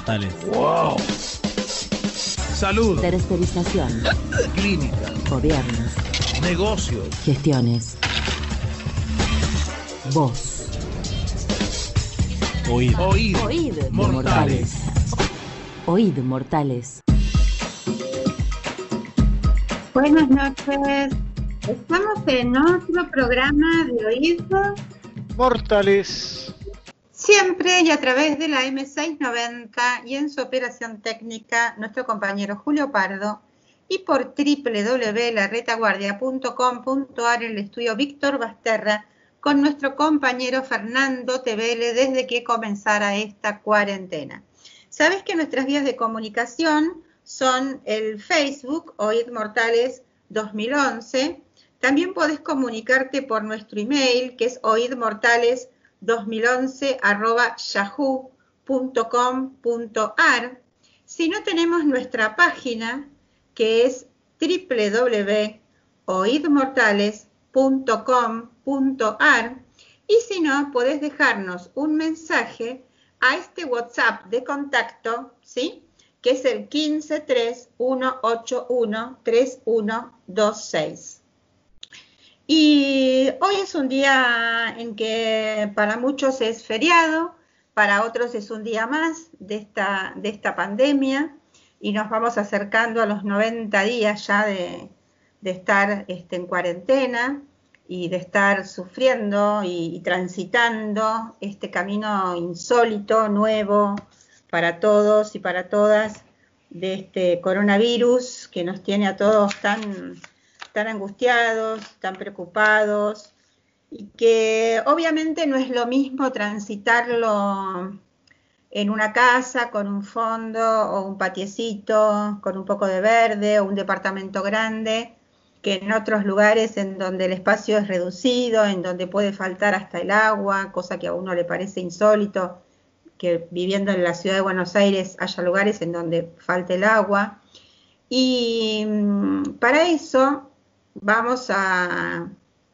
mortales. ¡Wow! Salud, Tercerización. clínica, Gobiernos. negocios, Gestiones. Voz. Oíd. oíd, Oíd, mortales. Oíd, mortales. Buenas noches. Estamos en otro programa de Oído, Mortales. Siempre y a través de la M690 y en su operación técnica nuestro compañero Julio Pardo y por www.larretaguardia.com.ar el estudio Víctor Basterra con nuestro compañero Fernando Tevele desde que comenzara esta cuarentena. Sabes que nuestras vías de comunicación son el Facebook Oíd Mortales 2011. También podés comunicarte por nuestro email que es oidmortales2011 arroba yahoo.com.ar. Si no tenemos nuestra página que es www.oidmortales.com.ar y si no, podés dejarnos un mensaje a este WhatsApp de contacto, ¿sí? Que es el 1531813126. Y hoy es un día en que para muchos es feriado, para otros es un día más de esta, de esta pandemia y nos vamos acercando a los 90 días ya de, de estar este, en cuarentena y de estar sufriendo y, y transitando este camino insólito, nuevo para todos y para todas de este coronavirus que nos tiene a todos tan, tan angustiados, tan preocupados y que obviamente no es lo mismo transitarlo en una casa con un fondo o un patiecito con un poco de verde o un departamento grande que en otros lugares en donde el espacio es reducido, en donde puede faltar hasta el agua, cosa que a uno le parece insólito, que viviendo en la ciudad de Buenos Aires haya lugares en donde falte el agua. Y mm, para eso vamos a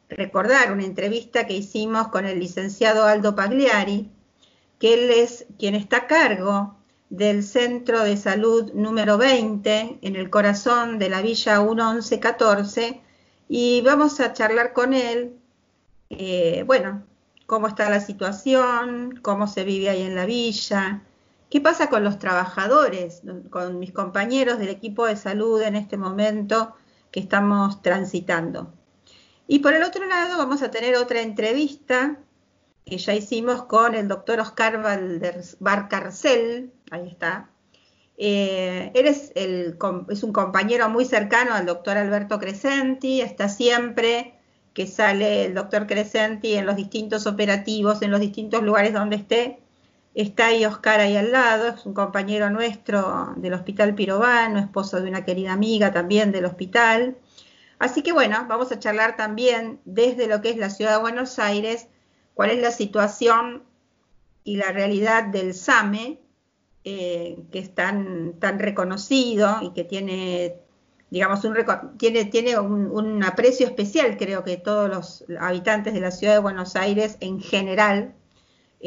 recordar una entrevista que hicimos con el licenciado Aldo Pagliari, que él es quien está a cargo del Centro de Salud número 20 en el corazón de la Villa 1114 y vamos a charlar con él, eh, bueno, cómo está la situación, cómo se vive ahí en la villa, qué pasa con los trabajadores, con mis compañeros del equipo de salud en este momento que estamos transitando. Y por el otro lado vamos a tener otra entrevista que ya hicimos con el doctor Oscar Barcarcel, ahí está. Eh, el, es, un compañero muy cercano al doctor Alberto Crescenti, está siempre que sale el doctor Crescenti en los distintos operativos, en los distintos lugares donde esté. Está ahí Oscar ahí al lado, es un compañero nuestro del Hospital Pirovano, esposo de una querida amiga también del hospital. Así que bueno, vamos a charlar también desde lo que es la ciudad de Buenos Aires, cuál es la situación y la realidad del SAME, eh, que es tan, tan reconocido y que tiene, digamos, un, tiene, tiene un, aprecio especial, creo que todos los habitantes de la ciudad de Buenos Aires en general,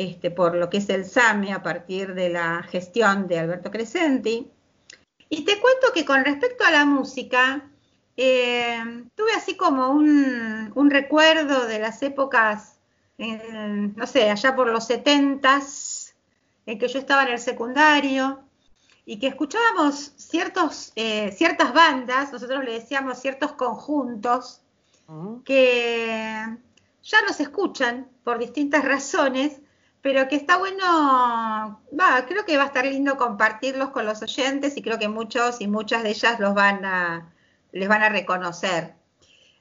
este, por lo que es el SAME a partir de la gestión de Alberto Crescenti. Y te cuento que con respecto a la música, eh, tuve así como un, un, recuerdo de las épocas, eh, no sé, allá por los setentas, en que yo estaba en el secundario y que escuchábamos ciertos, eh, ciertas bandas, nosotros le decíamos ciertos conjuntos, -huh. que ya no se escuchan por distintas razones, pero que está bueno, va, creo que va a estar lindo compartirlos con los oyentes y creo que muchos y muchas de ellas los van a, les van a reconocer.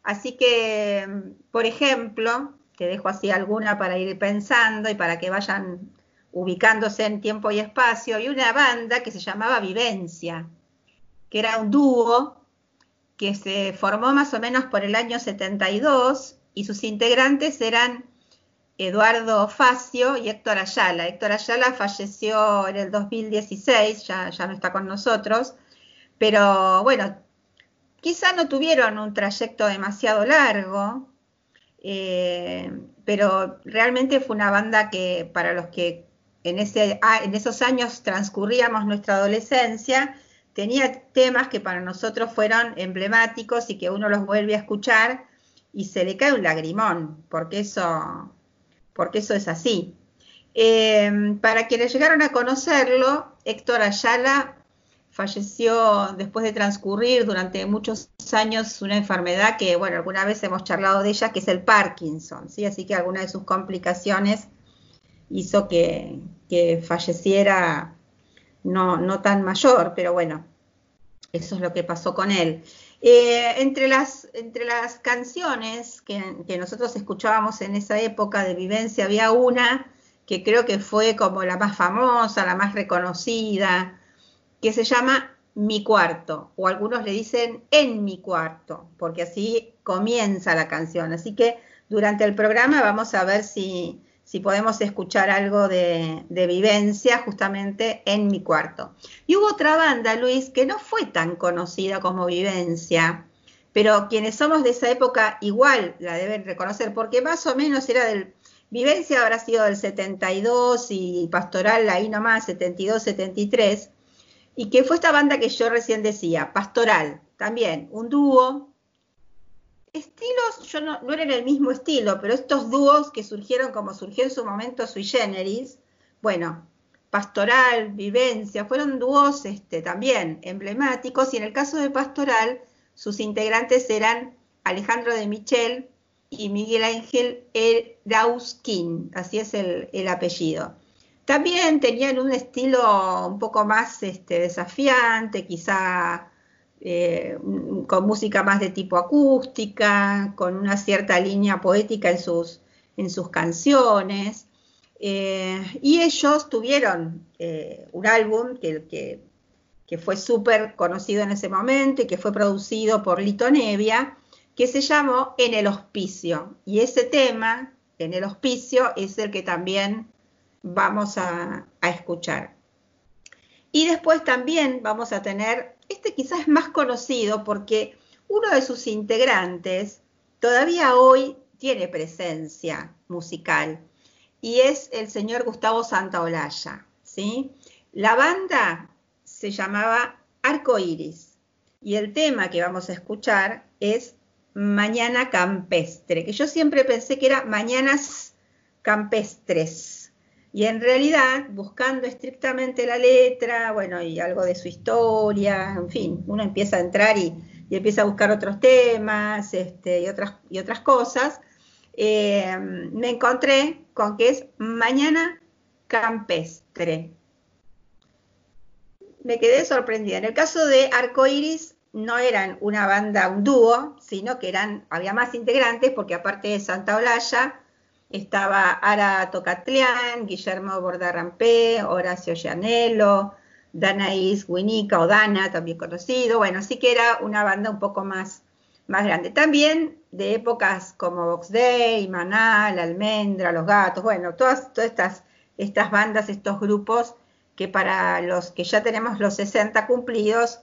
Así que, por ejemplo, te dejo así alguna para ir pensando y para que vayan ubicándose en tiempo y espacio, y una banda que se llamaba Vivencia, que era un dúo que se formó más o menos por el año 72 y sus integrantes eran Eduardo Facio y Héctor Ayala. Héctor Ayala falleció en el 2016, ya, no está con nosotros, pero bueno, quizá no tuvieron un trayecto demasiado largo, eh, pero realmente fue una banda que para los que en, ese, ah, en esos años transcurríamos nuestra adolescencia, tenía temas que para nosotros fueron emblemáticos y que uno los vuelve a escuchar y se le cae un lagrimón, porque eso, porque eso es así. Eh, para quienes llegaron a conocerlo, Héctor Ayala falleció después de transcurrir durante muchos años una enfermedad que, bueno, alguna vez hemos charlado de ella, que es el Parkinson, ¿sí? Así que alguna de sus complicaciones hizo que, falleciera no, no, tan mayor, pero bueno, eso es lo que pasó con él. Eh, entre, las, entre las canciones que, que, nosotros escuchábamos en esa época de vivencia, había una que creo que fue como la más famosa, la más reconocida, que se llama Mi cuarto, o algunos le dicen En mi cuarto, porque así comienza la canción. Así que durante el programa vamos a ver si, si podemos escuchar algo de, vivencia justamente en mi cuarto. Y hubo otra banda, Luis, que no fue tan conocida como Vivencia, pero quienes somos de esa época igual la deben reconocer, porque más o menos era del... Vivencia habrá sido del 72 y Pastoral ahí nomás, 72, 73, y que fue esta banda que yo recién decía, Pastoral, también, un dúo estilos, yo no, no eran el mismo estilo, pero estos dúos que surgieron como surgió en su momento sui generis, bueno, Pastoral, Vivencia, fueron dúos este, también emblemáticos y en el caso de Pastoral, sus integrantes eran Alejandro de Michel y Miguel Ángel Erauskin, así es el, el apellido. También tenían un estilo un poco más este, desafiante, quizá eh, con música más de tipo acústica, con una cierta línea poética en sus, en sus canciones. Eh, y ellos tuvieron eh, un álbum que, que, que fue súper conocido en ese momento y que fue producido por Lito Nevia, que se llamó En el Hospicio. Y ese tema, En el Hospicio, es el que también vamos a, a escuchar. Y después también vamos a tener este quizás es más conocido porque uno de sus integrantes todavía hoy tiene presencia musical y es el señor Gustavo Santaolalla. ¿sí? La banda se llamaba Arco Iris y el tema que vamos a escuchar es Mañana Campestre, que yo siempre pensé que era Mañanas Campestres y en realidad, buscando estrictamente la letra, bueno, y algo de su historia, en fin, uno empieza a entrar y, empieza a buscar otros temas este, y, otras, y otras cosas, eh, me encontré con que es Mañana Campestre. Me quedé sorprendida. En el caso de Arcoiris, no eran una banda, un dúo, sino que eran, había más integrantes, porque aparte de Santa Olalla, estaba Ara Tocatlián, Guillermo Bordarrampé, Horacio Llanelo, Danaís Winica o Dana, también conocido. Bueno, sí que era una banda un poco más, más grande. También de épocas como Box Day, Maná, La Almendra, Los Gatos, bueno, todas, todas estas, estas bandas, estos grupos que para los que ya tenemos los 60 cumplidos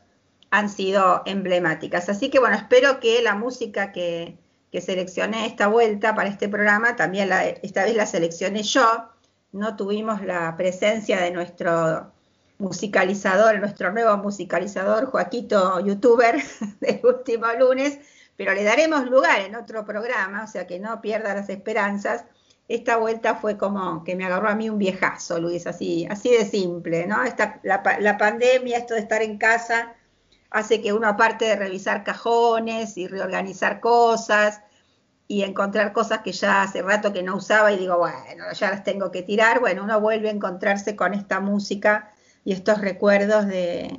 han sido emblemáticas. Así que bueno, espero que la música que, que seleccioné esta vuelta para este programa, también esta vez la seleccioné yo, no tuvimos la presencia de nuestro musicalizador, nuestro nuevo musicalizador, Joaquito, youtuber del último lunes, pero le daremos lugar en otro programa, o sea que no pierda las esperanzas. Esta vuelta fue como que me agarró a mí un viejazo, Luis, así, así de simple, ¿no? Esta, la, la pandemia, esto de estar en casa, hace que uno aparte de revisar cajones y reorganizar cosas y encontrar cosas que ya hace rato que no usaba y digo, bueno, ya las tengo que tirar, bueno, uno vuelve a encontrarse con esta música y estos recuerdos de,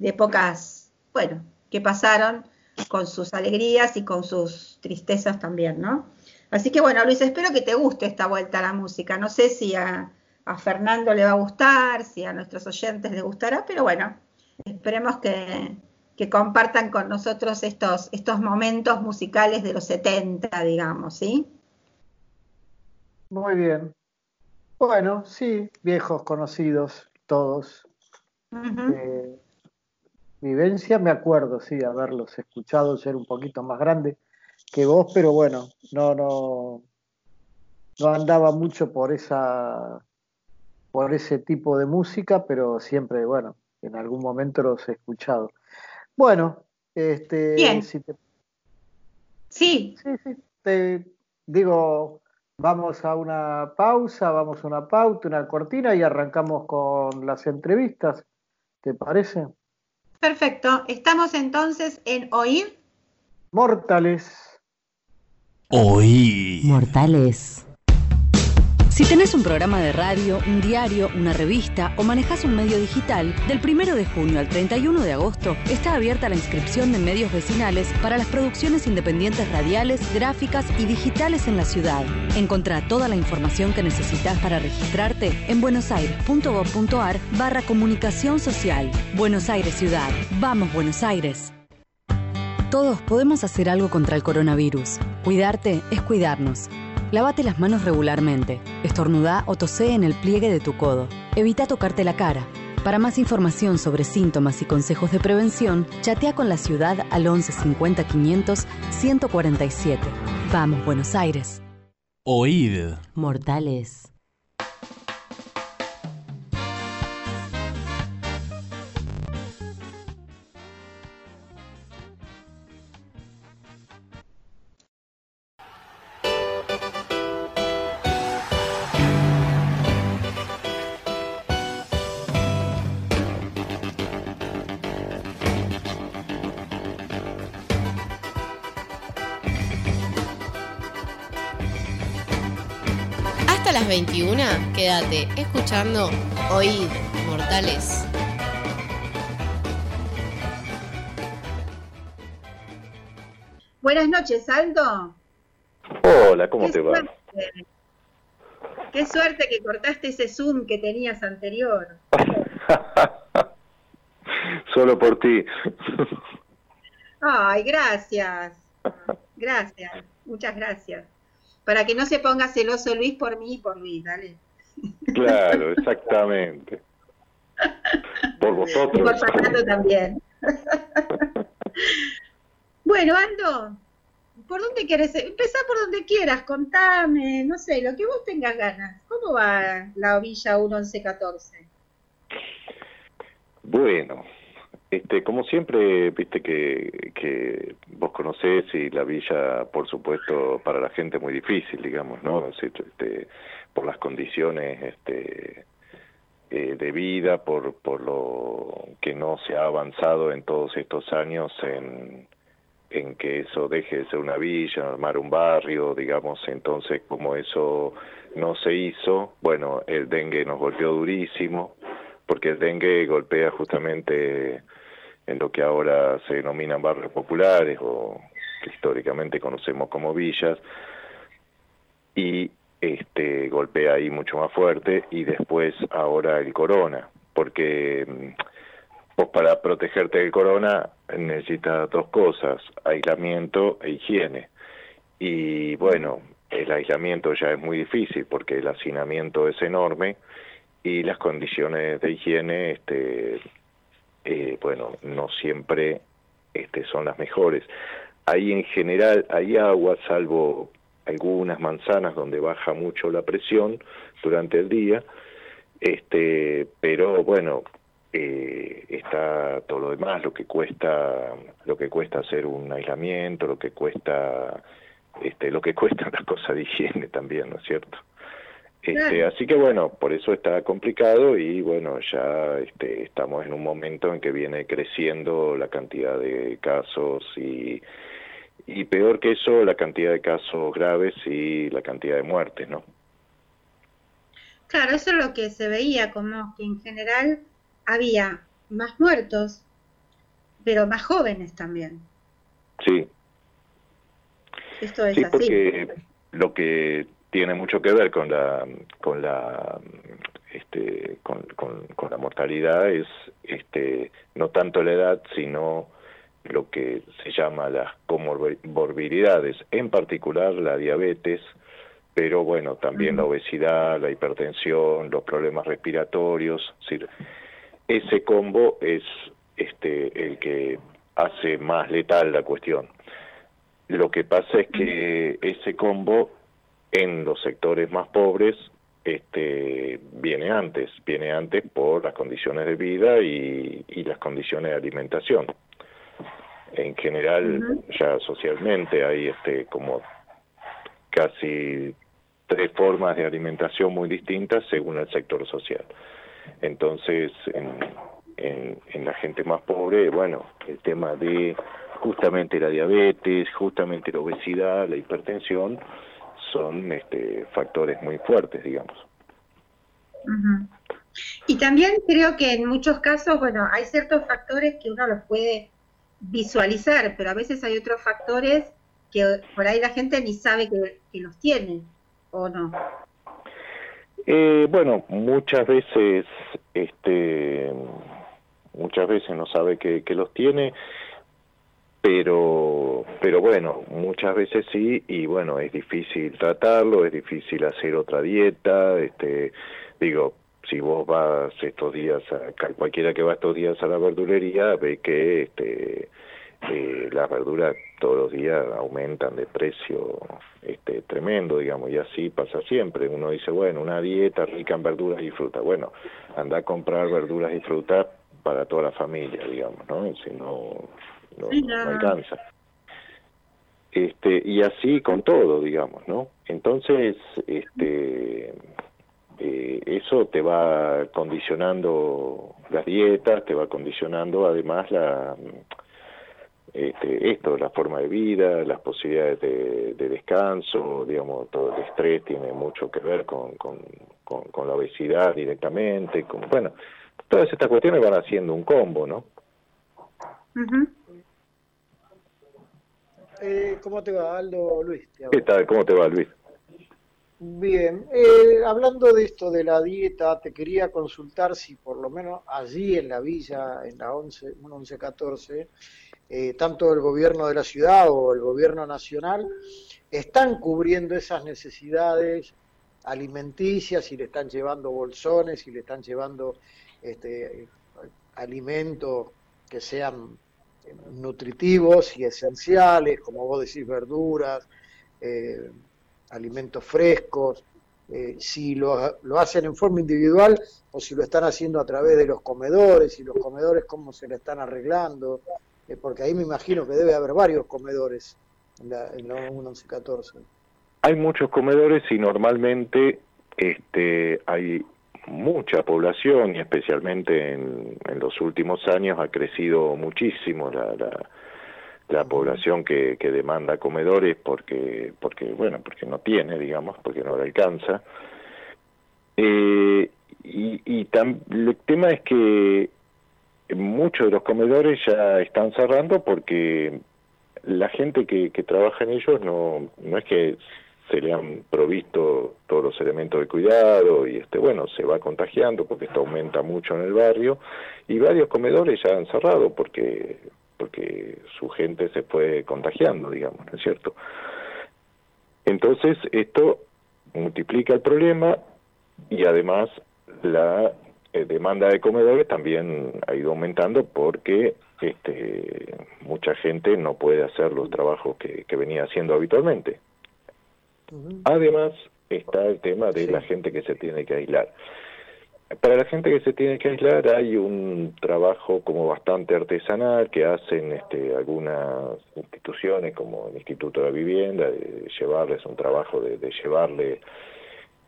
épocas, bueno, que pasaron con sus alegrías y con sus tristezas también, ¿no? Así que bueno, Luis, espero que te guste esta vuelta a la música. No sé si a, a Fernando le va a gustar, si a nuestros oyentes le gustará, pero bueno, esperemos que, que compartan con nosotros estos, estos momentos musicales de los 70, digamos, ¿sí? Muy bien. Bueno, sí, viejos conocidos todos. Eh, vivencia, me acuerdo, sí, haberlos escuchado, ser un poquito más grande que vos, pero bueno, no, no, no andaba mucho por esa por ese tipo de música, pero siempre, bueno, en algún momento los he escuchado. Bueno, este, Bien. Si te, Sí, sí, sí, te digo, vamos a una pausa, vamos a una pauta, una cortina y arrancamos con las entrevistas. ¿Te parece? perfecto. Estamos entonces en Oír. Mortales. Oí. Mortales. Si tenés un programa de radio, un diario, una revista o manejás un medio digital, del 1 de junio al 31 de agosto está abierta la inscripción de medios vecinales para las producciones independientes radiales, gráficas y digitales en la ciudad. Encontrá toda la información que necesitas para registrarte en buenosaires.gov.ar barra comunicación social. Buenos Aires Ciudad. Vamos Buenos Aires. Todos podemos hacer algo contra el coronavirus. Cuidarte es cuidarnos. Lávate las manos regularmente. Estornudá o tosé en el pliegue de tu codo. Evita tocarte la cara. Para más información sobre síntomas y consejos de prevención, chatea con la ciudad al 11 50 500 147. Vamos, Buenos Aires. Oíd. Mortales. 21, quédate escuchando Oíd Mortales. Buenas noches, Aldo. Hola, ¿cómo Qué te va? Qué suerte que cortaste ese Zoom que tenías anterior. Solo por ti. Ay, gracias. Gracias. Muchas gracias. Para que no se ponga celoso Luis por mí y por Luis, dale. Claro, exactamente. Por Y vosotros. por Fernando también. bueno, Aldo, ¿por dónde quieres? Empezá por donde quieras, contame, no sé, lo que vos tengas ganas. ¿Cómo va la ovilla 1114? Bueno, este, como siempre, viste que, que vos conocés y la villa, por supuesto, para la gente es muy difícil, digamos, ¿no? Este, por las condiciones este, eh, de vida, por, por lo que no se ha avanzado en todos estos años en, en que eso deje de ser una villa, armar un barrio, digamos, entonces como eso no se hizo, bueno, el dengue nos golpeó durísimo, porque el dengue golpea justamente en lo que ahora se denominan barrios populares o que históricamente conocemos como villas, y este golpea ahí mucho más fuerte y después ahora el corona, porque vos para protegerte del corona necesitas dos cosas, aislamiento e higiene. Y bueno, el aislamiento ya es muy difícil porque el hacinamiento es enorme y las condiciones de higiene, este, eh, bueno, no siempre este, son las mejores. Ahí en general hay agua, salvo algunas manzanas donde baja mucho la presión durante el día, este, pero bueno, eh, está todo lo demás, lo que cuesta, lo que cuesta hacer un aislamiento, lo que cuesta, este, lo que cuestan las cosas de higiene también, ¿no es cierto? Este, así que bueno, por eso está complicado y bueno, ya este, estamos en un momento en que viene creciendo la cantidad de casos y, y peor que eso, la cantidad de casos graves y la cantidad de muertes, ¿no? Claro, eso es lo que se veía, como que en general había más muertos, pero más jóvenes también. Sí, Esto es sí, así. porque lo que tiene mucho que ver con la con la este con, con, con la mortalidad es este no tanto la edad sino lo que se llama las comorbilidades en particular la diabetes pero bueno también la obesidad la hipertensión los problemas respiratorios es decir, ese combo es este el que hace más letal la cuestión. Lo que pasa es que ese combo en los sectores más pobres este, viene antes, viene antes por las condiciones de vida y, las condiciones de alimentación. En general, ya socialmente hay este, como casi tres formas de alimentación muy distintas según el sector social. Entonces, en, en, en la gente más pobre, bueno, el tema de justamente la diabetes, justamente la obesidad, la hipertensión, son este, factores muy fuertes, digamos. Y también creo que en muchos casos, bueno, hay ciertos factores que uno los puede visualizar, pero a veces hay otros factores que por ahí la gente ni sabe que, los tiene, ¿o no? Eh, bueno, muchas veces, este, muchas veces no sabe que, que los tiene pero pero bueno muchas veces sí y bueno es difícil tratarlo es difícil hacer otra dieta este digo si vos vas estos días a, cualquiera que va estos días a la verdulería ve que este eh, las verduras todos los días aumentan de precio este tremendo digamos y así pasa siempre. Uno dice bueno una dieta rica en verduras y frutas bueno anda a comprar verduras y frutas para toda la familia digamos no si no no, alcanza. Este, y así con todo, digamos, ¿no? Entonces, este, eh, eso te va condicionando las dietas, te va condicionando además la, este, esto, la forma de vida, las posibilidades de, descanso, digamos, todo el estrés tiene mucho que ver con, con, con, la obesidad directamente, con, bueno, todas estas cuestiones van haciendo un combo, ¿no? Eh, ¿Cómo te va, Aldo Luis? ¿Qué tal? ¿Cómo te va, Luis? Bien, eh, hablando de esto de la dieta, te quería consultar si por lo menos allí en la villa, en la 11, 1114, eh, tanto el gobierno de la ciudad o el gobierno nacional están cubriendo esas necesidades alimenticias, y le están llevando bolsones, y le están llevando este, alimentos que sean nutritivos y esenciales, como vos decís, verduras, eh, alimentos frescos, eh, si lo, lo, hacen en forma individual o si lo están haciendo a través de los comedores y los comedores cómo se le están arreglando, eh, porque ahí me imagino que debe haber varios comedores en la, en la 1114. Hay muchos comedores y normalmente este, hay mucha población y especialmente en, los últimos años ha crecido muchísimo la, la, población que, que, demanda comedores porque porque bueno porque no tiene digamos porque no le alcanza. Eh, y, y el tema es que muchos de los comedores ya están cerrando porque la gente que, que trabaja en ellos no no es que se le han provisto todos los elementos de cuidado y este bueno se va contagiando porque esto aumenta mucho en el barrio y varios comedores ya han cerrado porque porque su gente se fue contagiando digamos no es cierto entonces esto multiplica el problema y además la eh, demanda de comedores también ha ido aumentando porque este mucha gente no puede hacer los trabajos que, que venía haciendo habitualmente Además está el tema de la gente que se tiene que aislar. Para la gente que se tiene que aislar hay un trabajo como bastante artesanal que hacen este, algunas instituciones como el Instituto de la Vivienda, de llevarles un trabajo de, llevarle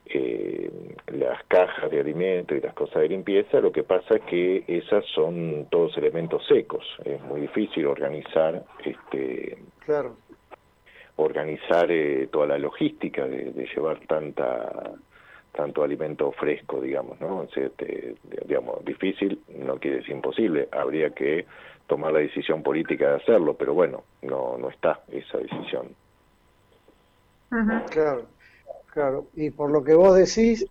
eh, las cajas de alimentos y las cosas de limpieza, lo que pasa es que esas son todos elementos secos, es muy difícil organizar este, claro organizar eh, toda la logística de, llevar tanta tanto alimento fresco, digamos, ¿no? O digamos, difícil no quiere decir imposible, habría que tomar la decisión política de hacerlo, pero bueno, no no está esa decisión. Claro, claro. Y por lo que vos decís,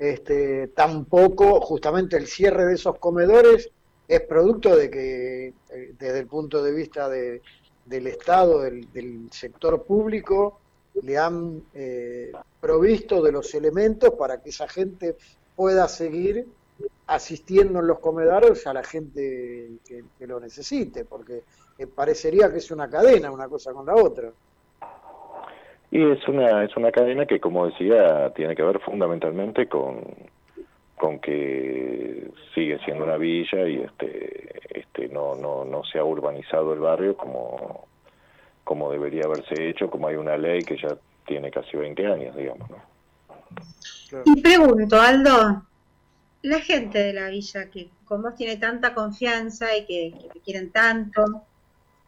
este, tampoco justamente el cierre de esos comedores es producto de que, eh, desde el punto de vista de, del Estado, del, sector público, le han eh, provisto de los elementos para que esa gente pueda seguir asistiendo en los comedores a la gente que, lo necesite, porque eh, parecería que es una cadena una cosa con la otra. Y es una, es una cadena que, como decía, tiene que ver fundamentalmente con, con que sigue siendo una villa y este, este no, no, no se ha urbanizado el barrio como, como debería haberse hecho, como hay una ley que ya tiene casi 20 años, digamos. ¿no? Y pregunto, Aldo, la gente de la villa que con vos tiene tanta confianza y que, que te quieren tanto,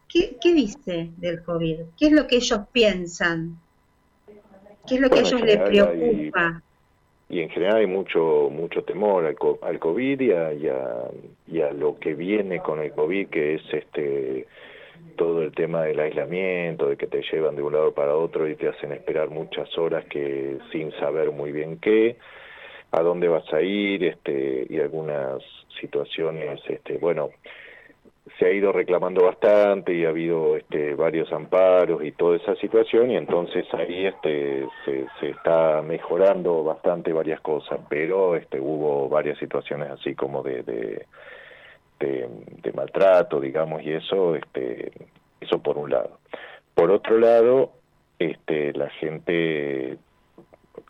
¿qué, ¿qué, dice del COVID? ¿Qué es lo que ellos piensan? ¿Qué es lo que a ellos les preocupa? Y en general hay mucho mucho temor al, al COVID y a, y a, a, lo que viene con el COVID, que es este todo el tema del aislamiento, de que te llevan de un lado para otro y te hacen esperar muchas horas que sin saber muy bien qué, a dónde vas a ir, este, y algunas situaciones, este, bueno, se ha ido reclamando bastante y ha habido este, varios amparos y toda esa situación y entonces ahí este, se, está mejorando bastante varias cosas, pero este, hubo varias situaciones así como de, de, de, de maltrato, digamos, y eso, este, eso por un lado. Por otro lado, este, la gente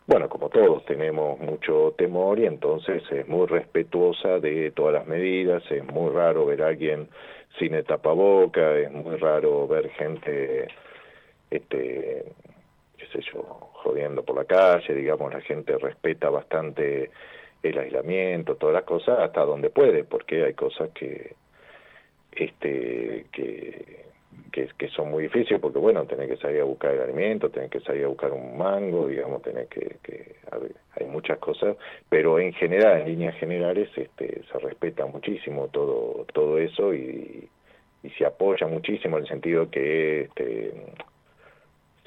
bueno, como todos tenemos mucho temor y entonces es muy respetuosa de todas las medidas, es muy raro ver a alguien sin el tapaboca, es muy raro ver gente, este, qué sé yo, jodiendo por la calle, digamos, la gente respeta bastante el aislamiento, todas las cosas, hasta donde puede, porque hay cosas que, este, que que, son muy difíciles porque bueno tenés que salir a buscar el alimento tenés que salir a buscar un mango digamos tenés que, que hay muchas cosas pero en general en líneas generales este se respeta muchísimo todo todo eso y, y se apoya muchísimo en el sentido que este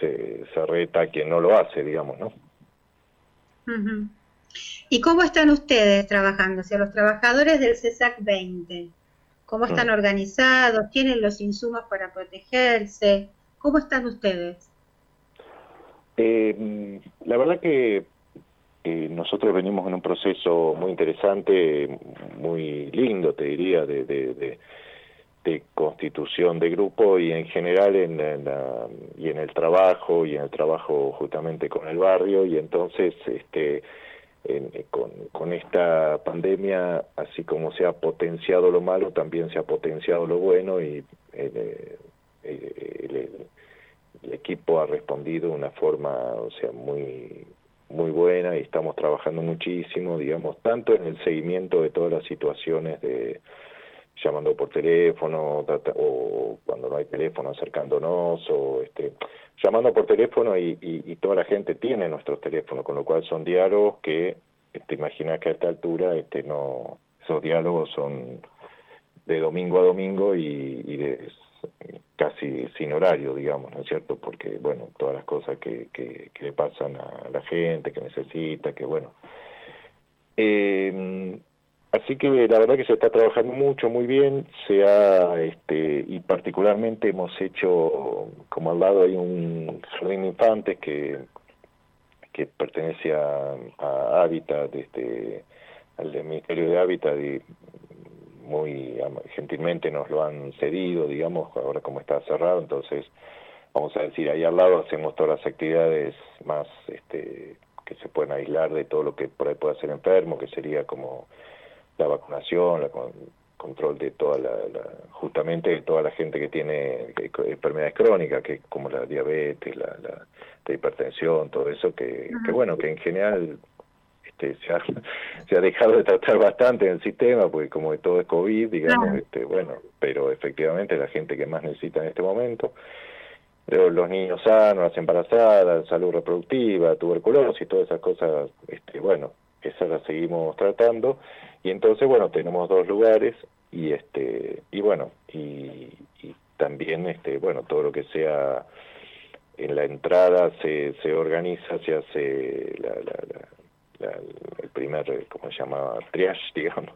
se, se reta a quien no lo hace digamos no ¿Y cómo están ustedes trabajando? O sea, los trabajadores del CESAC 20, cómo están mm. organizados, tienen los insumos para protegerse, ¿cómo están ustedes? Eh, la verdad que eh, nosotros venimos en un proceso muy interesante, muy lindo, te diría, de, de, de, de constitución de grupo y en general en, en la, y en el trabajo y en el trabajo justamente con el barrio y entonces este en, eh, con, con esta pandemia, así como se ha potenciado lo malo, también se ha potenciado lo bueno y eh, eh, el, el, el, equipo ha respondido de una forma, o sea, muy muy buena y estamos trabajando muchísimo, digamos, tanto en el seguimiento de todas las situaciones de llamando por teléfono o cuando no hay teléfono acercándonos o este llamando por teléfono y, y, toda la gente tiene nuestros teléfonos, con lo cual son diálogos que te imaginas que a esta altura este no esos diálogos son de domingo a domingo y, y de casi sin horario, digamos, ¿no es cierto? Porque, bueno, todas las cosas que, que, que le pasan a la gente, que necesita, que, bueno. Eh, Así que la verdad que se está trabajando mucho, muy bien, se ha, este, y particularmente hemos hecho, como al lado hay un jardín de infantes que, que pertenece a, a Hábitat, este, al Ministerio de Hábitat, y muy gentilmente nos lo han cedido, digamos, ahora como está cerrado, entonces, vamos a decir, ahí al lado hacemos todas las actividades más, este, que se pueden aislar de todo lo que por ahí pueda ser enfermo, que sería como la vacunación, el control de toda la, la, justamente de toda la gente que tiene enfermedades crónicas, que como la diabetes, la, la, la hipertensión, todo eso, que, que, bueno, que en general este, se, ha, se ha dejado de tratar bastante en el sistema, porque como todo es COVID, digamos, este, bueno, pero efectivamente la gente que más necesita en este momento, los niños sanos, las embarazadas, salud reproductiva, tuberculosis, todas esas cosas, este, bueno, esas las seguimos tratando y entonces bueno tenemos dos lugares y este y bueno y, y también este bueno todo lo que sea en la entrada se, se organiza se hace la, la, la, el primer como se llama triage digamos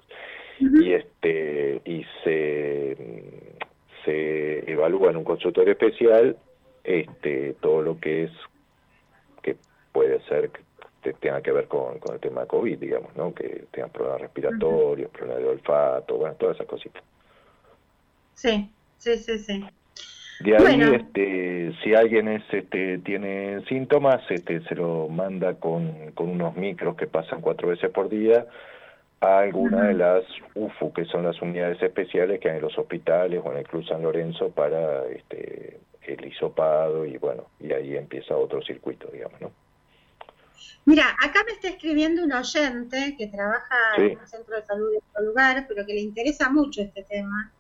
uh -huh. y este y se se evalúa en un consultorio especial este todo lo que es que puede ser tenga que ver con, con el tema de COVID, digamos, ¿no? Que tengan problemas respiratorios, uh -huh. problemas de olfato, bueno, todas esas cositas. Sí, sí, sí, sí. De ahí, este, si alguien es, este, tiene síntomas, este, se lo manda con, con unos micros que pasan cuatro veces por día a alguna de las UFU, que son las unidades especiales que hay en los hospitales o en el Club San Lorenzo para este, el hisopado y bueno, y ahí empieza otro circuito, digamos, ¿no? Mira, acá me está escribiendo un oyente que trabaja en un centro de salud de otro lugar, pero que le interesa mucho este tema,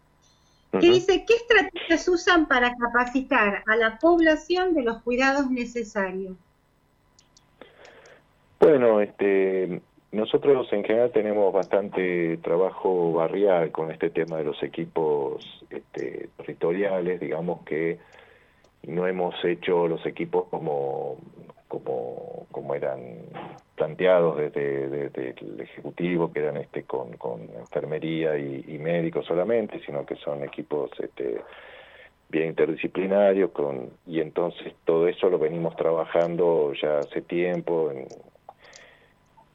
que dice, ¿qué estrategias usan para capacitar a la población de los cuidados necesarios? Bueno, este, nosotros en general tenemos bastante trabajo barrial con este tema de los equipos este, territoriales, digamos que no hemos hecho los equipos como como, como eran planteados desde, el Ejecutivo, que eran este con, con enfermería y, médicos solamente, sino que son equipos este, bien interdisciplinarios, con, y entonces todo eso lo venimos trabajando ya hace tiempo,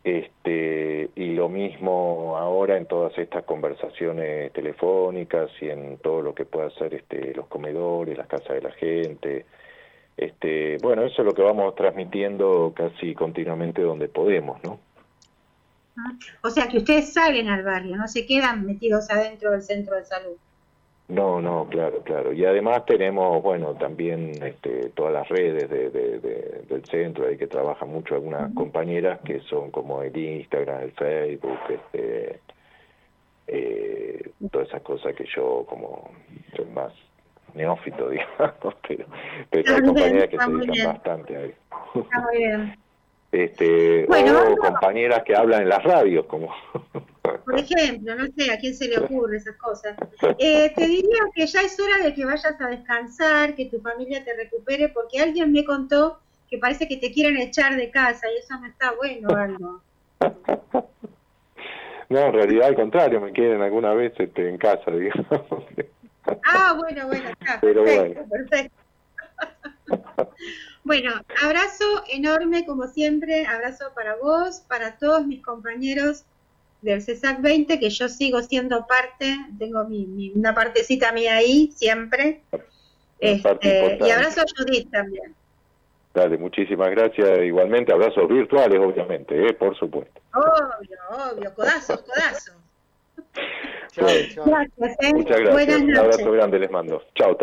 este, y lo mismo ahora en todas estas conversaciones telefónicas y en todo lo que pueda ser este, los comedores, las casas de la gente, este, bueno, eso es lo que vamos transmitiendo casi continuamente donde podemos, ¿no? O sea que ustedes salen al barrio, no se quedan metidos adentro del centro de salud. No, no, claro, claro. Y además tenemos, bueno, también este, todas las redes de, del centro, ahí que trabajan mucho algunas compañeras que son como el Instagram, el Facebook, este, eh, todas esas cosas que yo como soy más neófito, digamos, pero, pero hay compañeras que se dedican bastante a eso. Este, o compañeras que hablan en las radios, como... Por ejemplo, no sé, ¿a quién se le ocurre esas cosas? Eh, te diría que ya es hora de que vayas a descansar, que tu familia te recupere, porque alguien me contó que parece que te quieren echar de casa y eso no está bueno, algo. No, en realidad al contrario, me quieren alguna vez este, en casa, digamos. Ah, bueno, bueno, está, perfecto, perfecto. Bueno, abrazo enorme como siempre, abrazo para vos, para todos mis compañeros del CESAC 20, que yo sigo siendo parte, tengo mi, una partecita mía ahí siempre. Este, y abrazo a Judith también. Dale, muchísimas gracias. Igualmente, abrazos virtuales, obviamente, ¿eh? por supuesto. Obvio, obvio, codazos, codazos. Gracias, ¿eh? Muchas gracias. Un abrazo grande les mando. Chao.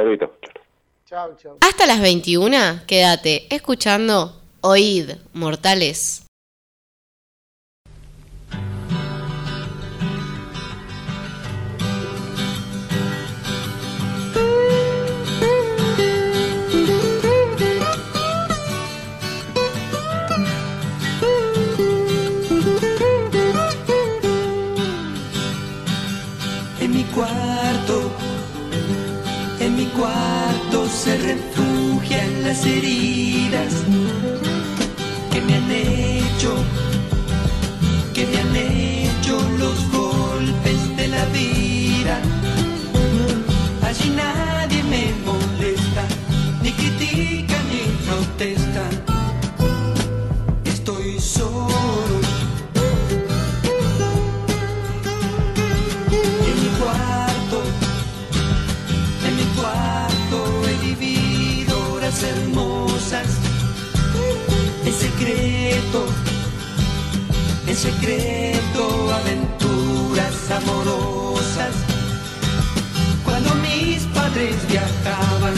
Chao, chao. Hasta las 21, quédate escuchando Oíd, Mortales. Las heridas en secreto, aventuras amorosas. Cuando mis padres viajaban,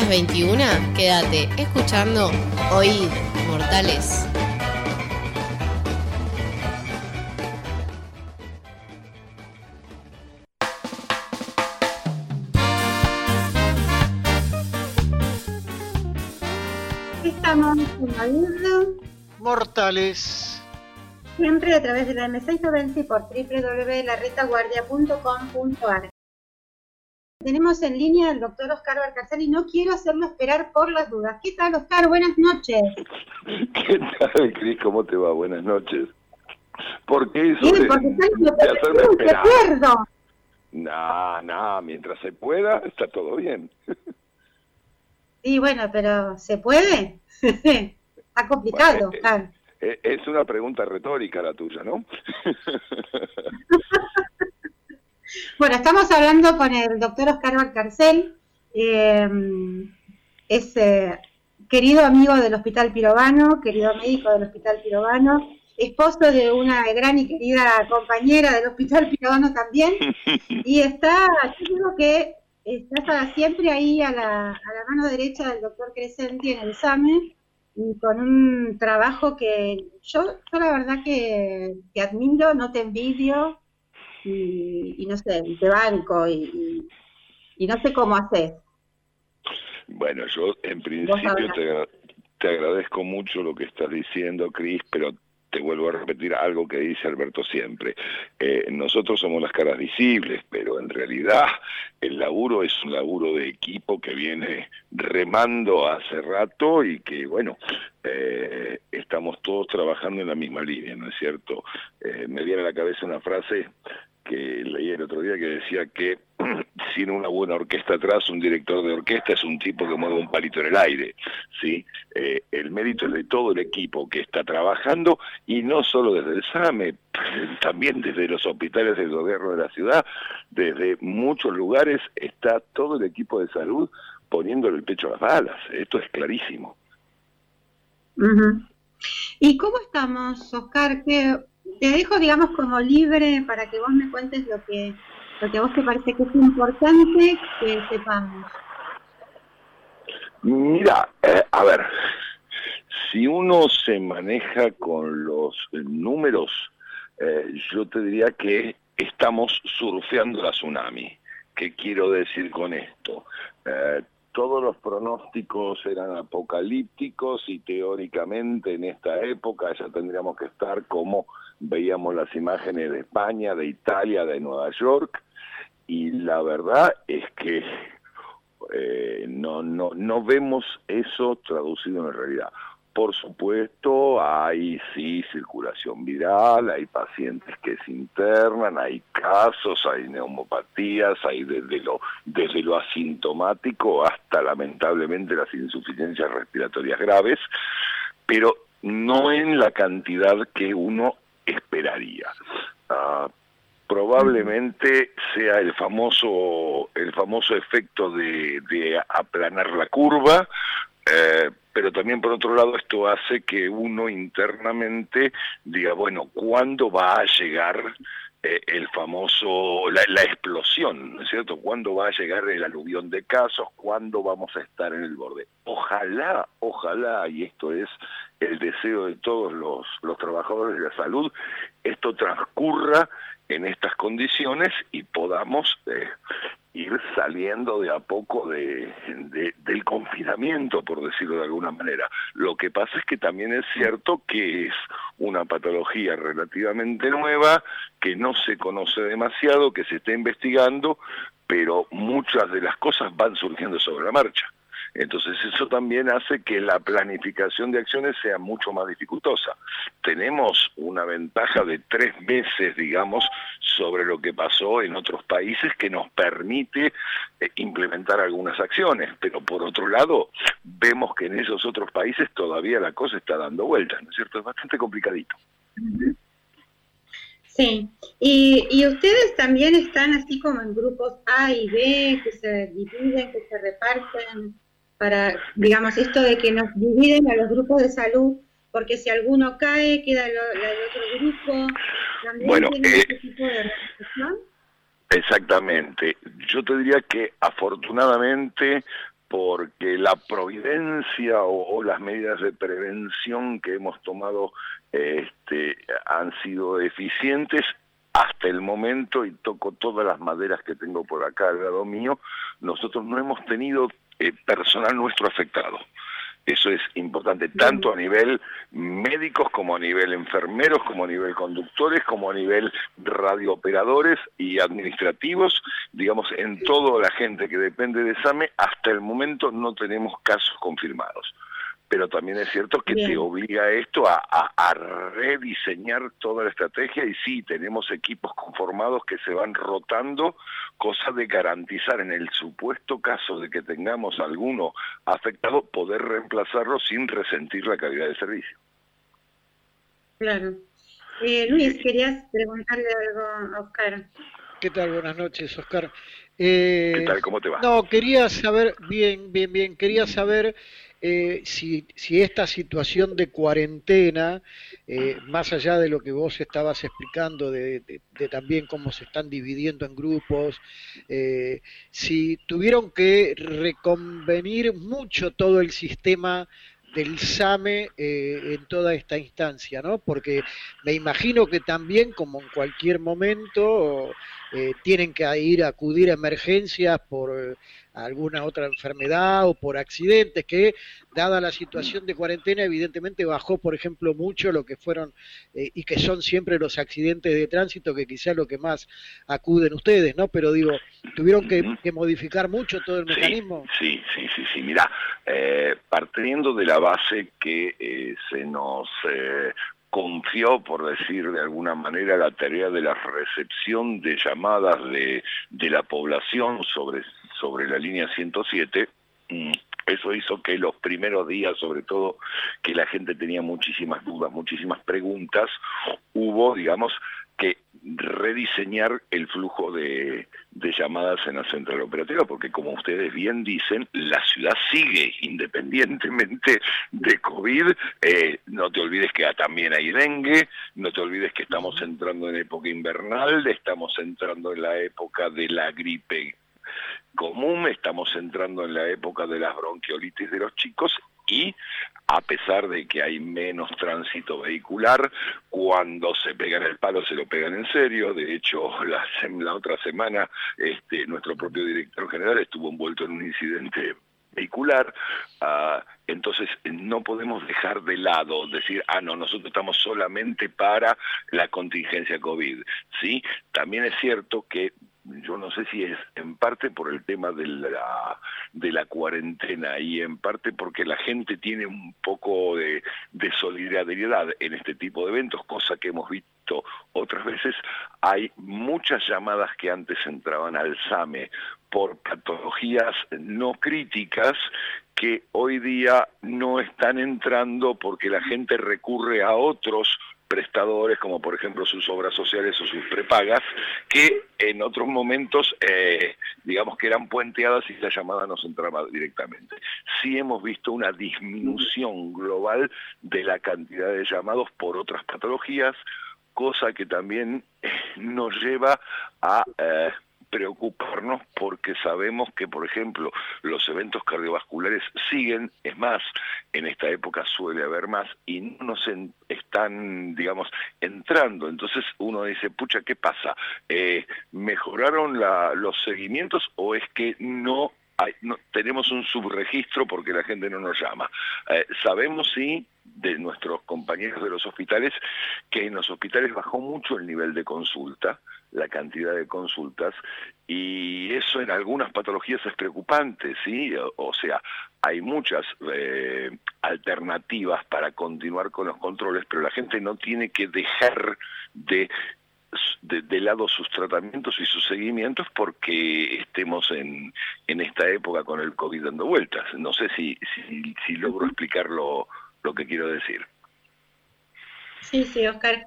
las 21, quédate escuchando Oíd, Mortales. Estamos en Mortales. siempre a través de la M690 y por www.larretaguardia.com.ar. Tenemos en línea al doctor Oscar Barcarcel y no quiero hacerlo esperar por las dudas. ¿Qué tal, Oscar? Buenas noches. ¿Qué tal, Cris? ¿Cómo te va? Buenas noches. ¿Por qué eso de, porque de hacerme esperar? recuerdo. Nah, nah, mientras se pueda, está todo bien. Sí, bueno, pero ¿se puede? Está complicado, Bueno, eh, Oscar. Eh, Es una pregunta retórica la tuya, ¿no? Bueno, estamos hablando con el doctor Oscar Valcarcel, eh, es eh, querido amigo del Hospital Pirovano, querido médico del Hospital Pirovano, esposo de una gran y querida compañera del Hospital Pirovano también, y está, yo creo que está siempre ahí a la, a la mano derecha del doctor Crescenti en el SAME, y con un trabajo que yo, yo la verdad que, que admiro, no te envidio, y, y no sé, te banco y, y, y no sé cómo hacer. Bueno, yo en principio te, agra- te agradezco mucho lo que estás diciendo, Cris, pero te vuelvo a repetir algo que dice Alberto siempre. Eh, nosotros somos las caras visibles, pero en realidad el laburo es un laburo de equipo que viene remando hace rato y que, bueno, eh, estamos todos trabajando en la misma línea, ¿no es cierto? Eh, me viene a la cabeza una frase que leí el otro día que decía que sin una buena orquesta atrás, un director de orquesta es un tipo que mueve un palito en el aire, ¿sí? Eh, el mérito es de todo el equipo que está trabajando y no solo desde el SAME, también desde los hospitales del gobierno de la ciudad, desde muchos lugares está todo el equipo de salud poniéndole el pecho a las balas, esto es clarísimo. ¿Y cómo estamos, Oscar? Que te dejo, digamos, como libre para que vos me cuentes lo que, lo que a vos te parece que es importante que sepamos. Mira, eh, a ver, si uno se maneja con los números, eh, yo te diría que estamos surfeando la tsunami. ¿Qué quiero decir con esto? Eh, todos los pronósticos eran apocalípticos y teóricamente en esta época ya tendríamos que estar como veíamos las imágenes de España, de Italia, de Nueva York, y la verdad es que eh, no, no, no vemos eso traducido en realidad. Por supuesto, hay sí circulación viral, hay pacientes que se internan, hay casos, hay neumopatías, hay desde lo, desde lo asintomático hasta lamentablemente las insuficiencias respiratorias graves, pero no en la cantidad que uno esperaría. Ah, probablemente sea el famoso el famoso efecto de, de aplanar la curva eh, pero también por otro lado esto hace que uno internamente diga bueno cuándo va a llegar eh, el famoso la, la explosión ¿no es cierto? cuándo va a llegar el aluvión de casos cuándo vamos a estar en el borde ojalá ojalá y esto es el deseo de todos los, los trabajadores de la salud esto transcurra en estas condiciones y podamos eh, ir saliendo de a poco de, del confinamiento, por decirlo de alguna manera. Lo que pasa es que también es cierto que es una patología relativamente nueva, que no se conoce demasiado, que se está investigando, pero muchas de las cosas van surgiendo sobre la marcha. Entonces eso también hace que la planificación de acciones sea mucho más dificultosa. Tenemos una ventaja de tres meses, digamos, sobre lo que pasó en otros países que nos permite eh, implementar algunas acciones, pero por otro lado vemos que en esos otros países todavía la cosa está dando vueltas, ¿no es cierto? Es bastante complicadito. Sí, y, y, ustedes también están así como en grupos A y B, que se dividen, que se reparten para, digamos, esto de que nos dividen a los grupos de salud, porque si alguno cae, queda el, otro grupo. ¿También bueno, eh, este tipo de Exactamente. Yo te diría que afortunadamente porque la providencia o, las medidas de prevención que hemos tomado este, han sido eficientes hasta el momento, y toco todas las maderas que tengo por acá al lado mío, nosotros no hemos tenido eh, personal nuestro afectado. Eso es importante, tanto a nivel médicos como a nivel enfermeros, como a nivel conductores, como a nivel radiooperadores y administrativos, digamos, en toda la gente que depende de SAME, hasta el momento no tenemos casos confirmados pero también es cierto que te obliga esto a, rediseñar toda la estrategia y sí, tenemos equipos conformados que se van rotando, cosa de garantizar en el supuesto caso de que tengamos alguno afectado, poder reemplazarlo sin resentir la calidad del servicio. Claro. Eh, Luis, querías preguntarle algo a Oscar. ¿Qué tal? Buenas noches, Oscar. Eh, ¿Qué tal? ¿Cómo te va? No, quería saber, bien, bien, bien, quería saber eh, si, si, esta situación de cuarentena, eh, más allá de lo que vos estabas explicando, de, también cómo se están dividiendo en grupos, si tuvieron que reconvenir mucho todo el sistema del SAME en toda esta instancia, ¿no? Porque me imagino que también, como en cualquier momento, tienen que ir a acudir a emergencias por alguna otra enfermedad o por accidentes que, dada la situación de cuarentena, evidentemente bajó, por ejemplo, mucho lo que fueron eh, y que son siempre los accidentes de tránsito, que quizás lo que más acuden ustedes, ¿no? Pero digo, ¿tuvieron que, modificar mucho todo el mecanismo? Sí, sí, sí, sí. Mira, eh, partiendo de la base que eh, se nos confió, por decir de alguna manera, la tarea de la recepción de llamadas de, de la población sobre sobre la línea 107, mm, eso hizo que los primeros días, sobre todo, que la gente tenía muchísimas dudas, muchísimas preguntas, hubo, digamos, que rediseñar el flujo de, llamadas en la central operativa, porque como ustedes bien dicen, la ciudad sigue independientemente de COVID. Eh, no te olvides que también hay dengue, no te olvides que estamos entrando en época invernal, estamos entrando en la época de la gripe común, estamos entrando en la época de las bronquiolitis de los chicos y a pesar de que hay menos tránsito vehicular, cuando se pegan el palo se lo pegan en serio. De hecho, la, la otra semana este, nuestro propio director general estuvo envuelto en un incidente vehicular, ah, entonces no podemos dejar de lado, decir, ah, no, nosotros estamos solamente para la contingencia COVID, ¿sí? También es cierto que yo no sé si es en parte por el tema de la, de la cuarentena y en parte porque la gente tiene un poco de, de solidaridad en este tipo de eventos, cosa que hemos visto otras veces, hay muchas llamadas que antes entraban al SAME por patologías no críticas que hoy día no están entrando porque la gente recurre a otros prestadores, como por ejemplo sus obras sociales o sus prepagas, que en otros momentos, eh, digamos que eran puenteadas y la llamada no se entraba directamente. Sí hemos visto una disminución global de la cantidad de llamados por otras patologías, cosa que también nos lleva a... Eh, preocuparnos porque sabemos que, por ejemplo, los eventos cardiovasculares siguen, es más, en esta época suele haber más y no nos están, digamos, entrando. Entonces uno dice, pucha, ¿qué pasa? Eh, ¿Mejoraron los seguimientos o es que no no, tenemos un subregistro porque la gente no nos llama. Eh, sabemos sí de nuestros compañeros de los hospitales que en los hospitales bajó mucho el nivel de consulta, la cantidad de consultas, y eso en algunas patologías es preocupante, ¿sí? O, sea, hay muchas eh, alternativas para continuar con los controles, pero la gente no tiene que dejar de de, lado sus tratamientos y sus seguimientos porque estemos en, en esta época con el COVID dando vueltas. No sé si, si, si logro explicar lo, lo que quiero decir. Sí, sí, Oscar.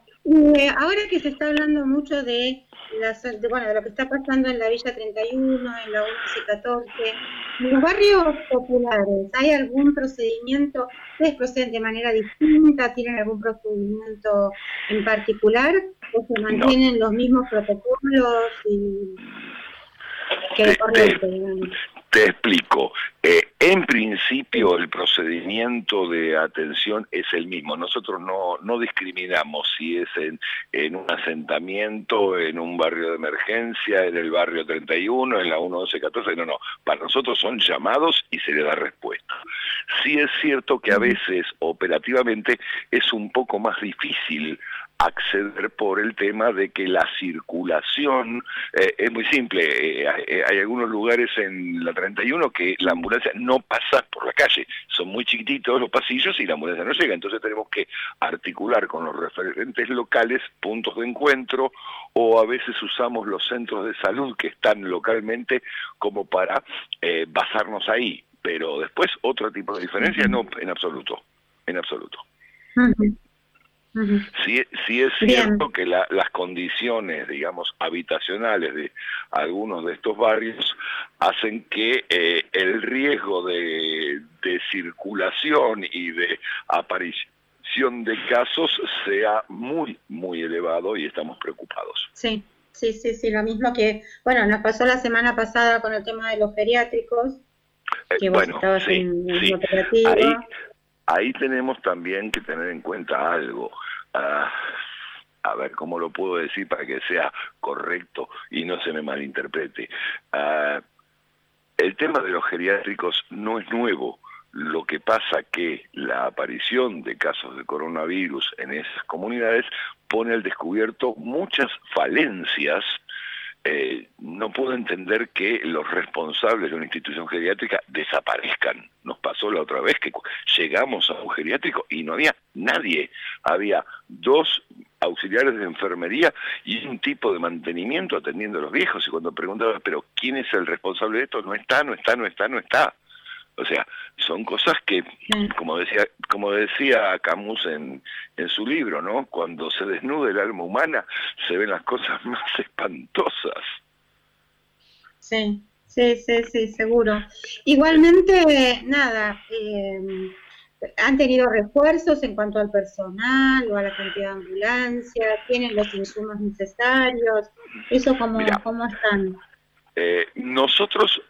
Ahora que se está hablando mucho de, las, bueno, de lo que está pasando en la Villa 31, en la 1114, en los barrios populares, ¿hay algún procedimiento? ¿Ustedes proceden de manera distinta? ¿Tienen algún procedimiento en particular? ¿O se mantienen los mismos protocolos y que de corriente, te explico. Eh, en principio el procedimiento de atención es el mismo. Nosotros no, no discriminamos si es en, en, un asentamiento, en un barrio de emergencia, en el barrio 31, en la 1114. No, no. Para nosotros son llamados y se le da respuesta. Sí es cierto que a veces operativamente es un poco más difícil acceder por el tema de que la circulación eh, es muy simple. Eh, eh, hay, algunos lugares en la 31 que la ambulancia no pasa por la calle. Son muy chiquititos los pasillos y la ambulancia no llega. Entonces tenemos que articular con los referentes locales puntos de encuentro o a veces usamos los centros de salud que están localmente como para basarnos ahí. Pero después otro tipo de diferencia, no, en absoluto. En absoluto. Sí, sí es cierto que las condiciones, digamos, habitacionales de algunos de estos barrios hacen que eh, el riesgo de, circulación y de aparición de casos sea muy, muy elevado y estamos preocupados. Sí, sí, sí, sí, lo mismo que, bueno, nos pasó la semana pasada con el tema de los geriátricos, eh, que vos estabas en, en ahí tenemos también que tener en cuenta algo. Ah, a ver cómo lo puedo decir para que sea correcto y no se me malinterprete. Ah, el tema de los geriátricos no es nuevo. Lo que pasa que la aparición de casos de coronavirus en esas comunidades pone al descubierto muchas falencias eh, no puedo entender que los responsables de una institución geriátrica desaparezcan. Nos pasó la otra vez que llegamos a un geriátrico y no había nadie. Había dos auxiliares de enfermería y un tipo de mantenimiento atendiendo a los viejos. Y cuando preguntaba, pero ¿quién es el responsable de esto? No está, no está, no está, no está. O sea, son cosas que, como decía, como decía Camus en, en su libro, ¿no? Cuando se desnuda el alma humana, se ven las cosas más espantosas. Sí, sí, sí, sí, seguro. Igualmente, nada, eh, han tenido refuerzos en cuanto al personal o a la cantidad de ambulancias, tienen los insumos necesarios, eso cómo, cómo están. Eh, nosotros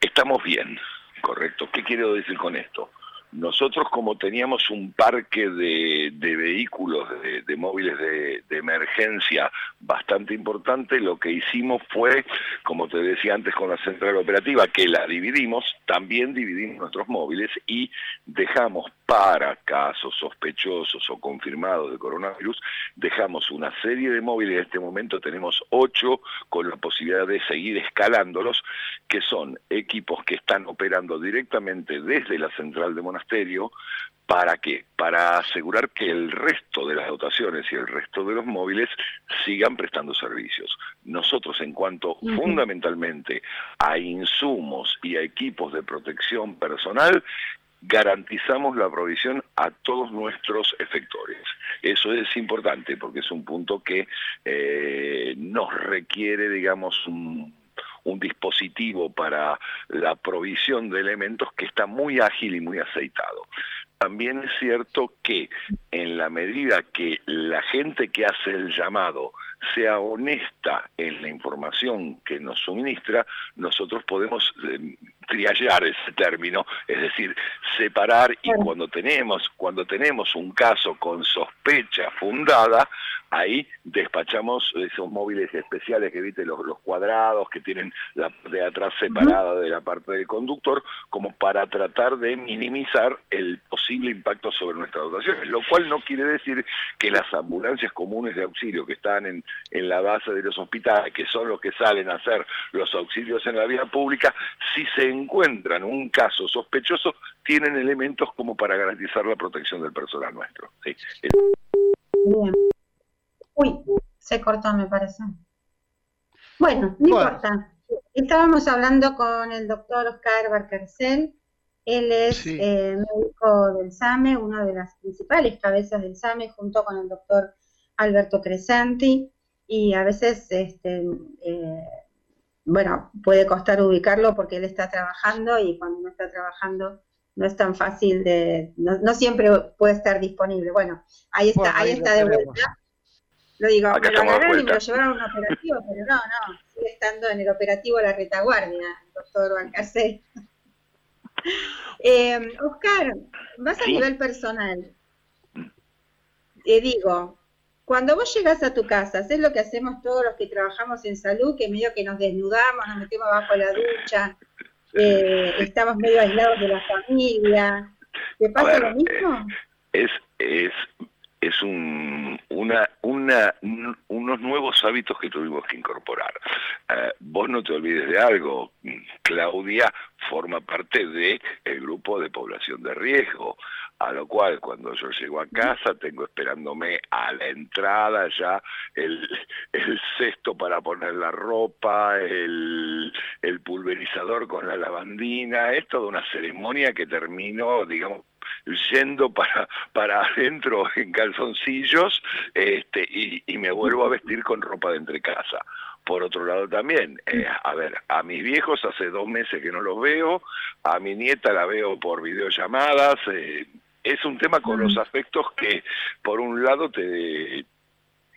estamos bien. Correcto. ¿Qué quiero decir con esto? Nosotros como teníamos un parque de, vehículos, de, móviles de, emergencia bastante importante, lo que hicimos fue, como te decía antes con la central operativa, que la dividimos, también dividimos nuestros móviles y dejamos para casos sospechosos o confirmados de coronavirus, dejamos una serie de móviles, en este momento tenemos ocho, con la posibilidad de seguir escalándolos, que son equipos que están operando directamente desde la central de monasterio, ¿Para qué? Para asegurar que el resto de las dotaciones y el resto de los móviles sigan prestando servicios. Nosotros, en cuanto fundamentalmente a insumos y a equipos de protección personal, garantizamos la provisión a todos nuestros efectores. Eso es importante porque es un punto que eh, nos requiere, digamos, un, dispositivo para la provisión de elementos que está muy ágil y muy aceitado. También es cierto que en la medida que la gente que hace el llamado sea honesta en la información que nos suministra, nosotros podemos eh, triallar ese término, es decir, separar y cuando tenemos, cuando tenemos un caso con sospecha fundada, ahí despachamos esos móviles especiales que viste los, los cuadrados que tienen la parte de atrás separada de la parte del conductor, como para tratar de minimizar el posible impacto sobre nuestras dotaciones, lo cual no quiere decir que las ambulancias comunes de auxilio que están en, en la base de los hospitales, que son los que salen a hacer los auxilios en la vía pública, si se encuentran un caso sospechoso, tienen elementos como para garantizar la protección del personal nuestro. ¿sí? Bien. Uy, se cortó, me parece. Bueno, no importa. Estábamos hablando con el doctor Oscar Barkercel. Él es eh, médico del SAME, una de las principales cabezas del SAME, junto con el doctor Alberto Crescenti. Y a veces este, eh, bueno, puede costar ubicarlo porque él está trabajando y cuando no está trabajando no es tan fácil de, no, siempre puede estar disponible. Bueno, ahí está, ahí, está de vuelta. Lo digo, me lo agarraron y me lo llevaron a un operativo, pero no, no, sigue estando en el operativo La Retaguardia, doctor Balcacé. eh, Oscar, vas a nivel personal. Te digo, cuando vos llegas a tu casa, haces lo que hacemos todos los que trabajamos en salud, que medio que nos desnudamos, nos metemos bajo la ducha, eh, estamos medio aislados de la familia. ¿Te pasa lo mismo? Es, es, es un, una, una, unos nuevos hábitos que tuvimos que incorporar. Eh, vos no te olvides de algo, Claudia forma parte del el grupo de población de riesgo. A lo cual, cuando yo llego a casa, tengo esperándome a la entrada ya el, el cesto para poner la ropa, el, el pulverizador con la lavandina. Es toda una ceremonia que termino, digamos, yendo para, para adentro en calzoncillos este, y, y me vuelvo a vestir con ropa de entre casa. Por otro lado también, eh, a ver, a mis viejos hace dos meses que no los veo, a mi nieta la veo por videollamadas, eh, es un tema con los aspectos que por un lado te,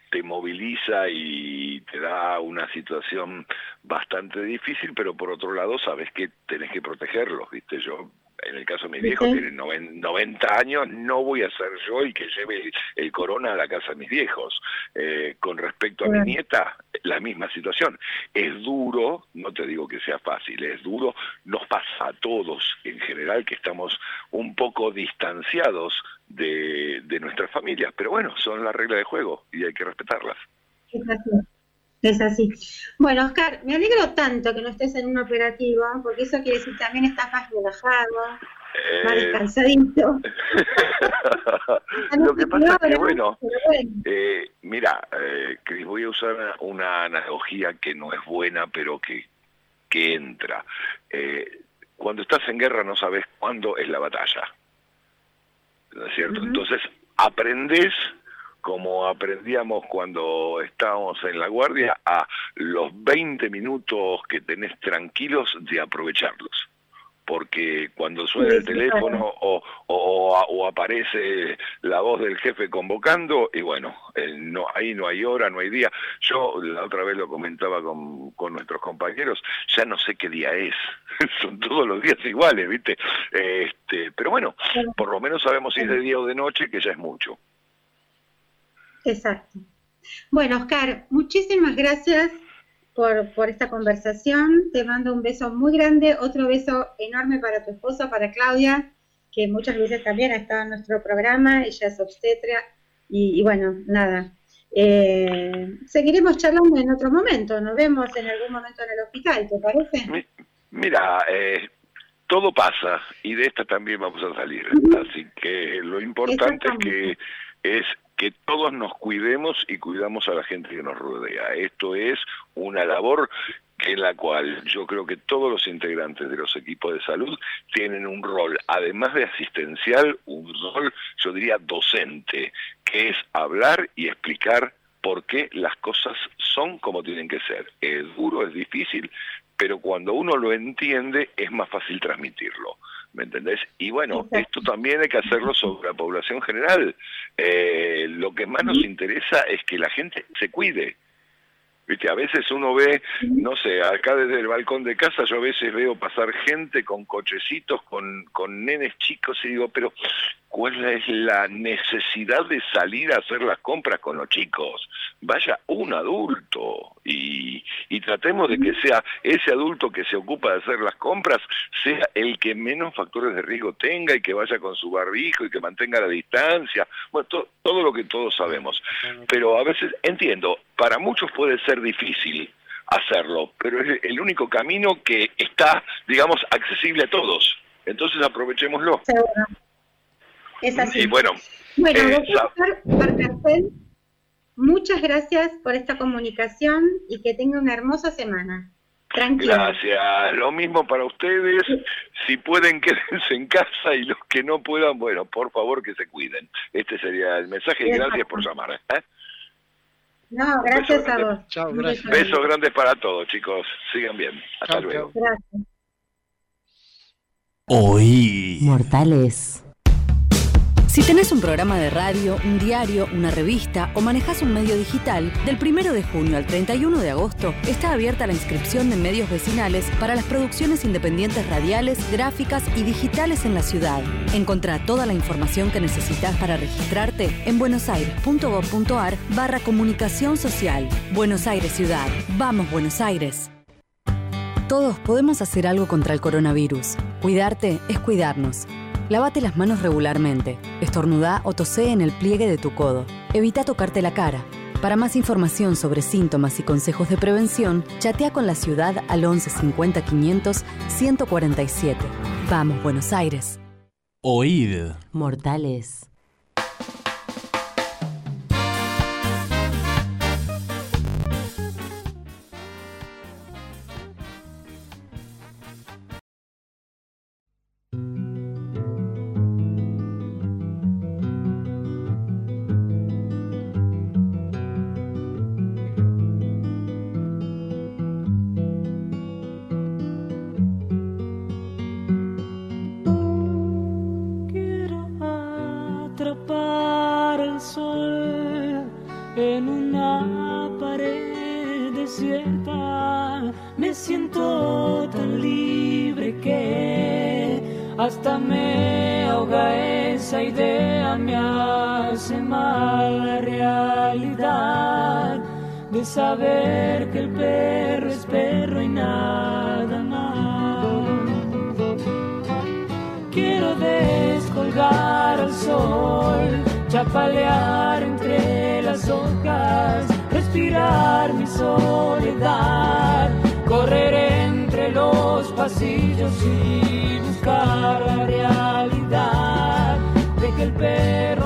te moviliza y te da una situación bastante difícil, pero por otro lado sabes que tenés que protegerlos, ¿viste? Yo en el caso de mis viejos, tienen 90 años, no voy a ser yo el que lleve el corona a la casa de mis viejos. Eh, con respecto a mi nieta, la misma situación. Es duro, no te digo que sea fácil, es duro, nos pasa a todos en general que estamos un poco distanciados de, de nuestras familias, pero bueno, son las reglas de juego y hay que respetarlas. Es así. Bueno, Oscar, me alegro tanto que no estés en un operativo, porque eso quiere decir también estás más relajado, más eh, descansadito. Lo que pasa es que, bueno, eh, mira, eh, Cris, voy a usar una analogía que no es buena, pero que, que entra. Eh, cuando estás en guerra no sabes cuándo es la batalla. ¿No es cierto? Entonces, aprendes como aprendíamos cuando estábamos en la guardia, a los 20 minutos que tenés tranquilos de aprovecharlos. Porque cuando suena el teléfono o, o, aparece la voz del jefe convocando, y bueno, no, ahí no hay hora, no hay día. Yo la otra vez lo comentaba con, con nuestros compañeros, ya no sé qué día es, son todos los días iguales, ¿viste? Este, pero bueno, por lo menos sabemos si es de día o de noche, que ya es mucho. Exacto. Bueno, Oscar, muchísimas gracias por, por, esta conversación. Te mando un beso muy grande, otro beso enorme para tu esposa, para Claudia, que muchas veces también ha estado en nuestro programa, ella es obstetra. Y, bueno, nada, eh, seguiremos charlando en otro momento, nos vemos en algún momento en el hospital, ¿te parece? Mira, eh, todo pasa y de esta también vamos a salir, así que lo importante es que es que todos nos cuidemos y cuidamos a la gente que nos rodea. Esto es una labor en la cual yo creo que todos los integrantes de los equipos de salud tienen un rol, además de asistencial, un rol, yo diría, docente, que es hablar y explicar por qué las cosas son como tienen que ser. Es duro, es difícil, pero cuando uno lo entiende es más fácil transmitirlo. ¿Me entendés? Y bueno, esto también hay que hacerlo sobre la población general. Eh, lo que más nos interesa es que la gente se cuide, Viste, a veces uno ve, no sé, acá desde el balcón de casa yo a veces veo pasar gente con cochecitos, con, con nenes chicos y digo, pero ¿cuál es la necesidad de salir a hacer las compras con los chicos? Vaya un adulto y, y tratemos de que sea ese adulto que se ocupa de hacer las compras, sea el que menos factores de riesgo tenga y que vaya con su barbijo y que mantenga la distancia. Bueno, todo lo que todos sabemos. Pero a veces entiendo, para muchos puede ser difícil hacerlo, pero es el único camino que está, digamos, accesible a todos. Entonces aprovechémoslo. Es así. Y bueno, bueno eh, doctor muchas gracias por esta comunicación y que tenga una hermosa semana. Tranquilo. Gracias. Lo mismo para ustedes. Si pueden, quédense en casa y los que no puedan, bueno, por favor que se cuiden. Este sería el mensaje y gracias por llamar. ¿eh? No, gracias a vos. Chao, gracias. Besos grandes para todos, chicos. Sigan bien. Hasta Chao, luego. chao. Gracias. Mortales. Si tenés un programa de radio, un diario, una revista o manejás un medio digital, del 1 de junio al 31 de agosto está abierta la inscripción de medios vecinales para las producciones independientes radiales, gráficas y digitales en la ciudad. Encontrá toda la información que necesitas para registrarte en buenosaires.gov.ar barra comunicación social. Buenos Aires Ciudad. Vamos Buenos Aires. Todos podemos hacer algo contra el coronavirus. Cuidarte es cuidarnos. Lávate las manos regularmente. Estornudá o tosé en el pliegue de tu codo. Evita tocarte la cara. Para más información sobre síntomas y consejos de prevención, chatea con la ciudad al 11 50 500 147. Vamos, Buenos Aires. Oíd. Mortales. Saber que el perro es perro y nada más. Quiero descolgar al sol, chapalear entre las hojas, respirar mi soledad, correr entre los pasillos y buscar la realidad de que el perro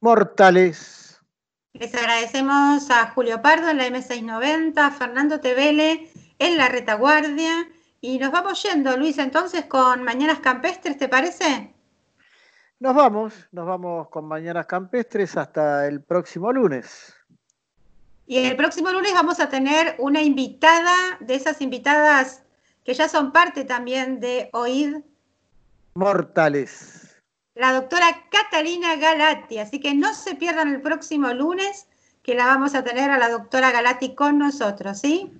Mortales. Les agradecemos a Julio Pardo en la M690, a Fernando Tevele en la retaguardia. Y nos vamos yendo, Luis, entonces con Mañanas Campestres, ¿te parece? Nos vamos, nos vamos con Mañanas Campestres hasta el próximo lunes. Y el próximo lunes vamos a tener una invitada de esas invitadas que ya son parte también de OID. Mortales. La doctora Catalina Galati. Así que no se pierdan el próximo lunes que la vamos a tener a la doctora Galati con nosotros, ¿sí?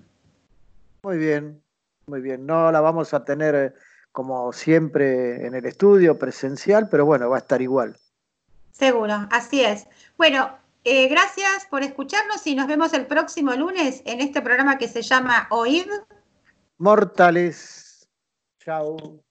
Muy bien, muy bien. No la vamos a tener eh, como siempre en el estudio presencial, pero bueno, va a estar igual. Seguro, así es. Bueno, eh, gracias por escucharnos y nos vemos el próximo lunes en este programa que se llama OID. Mortales. Chao.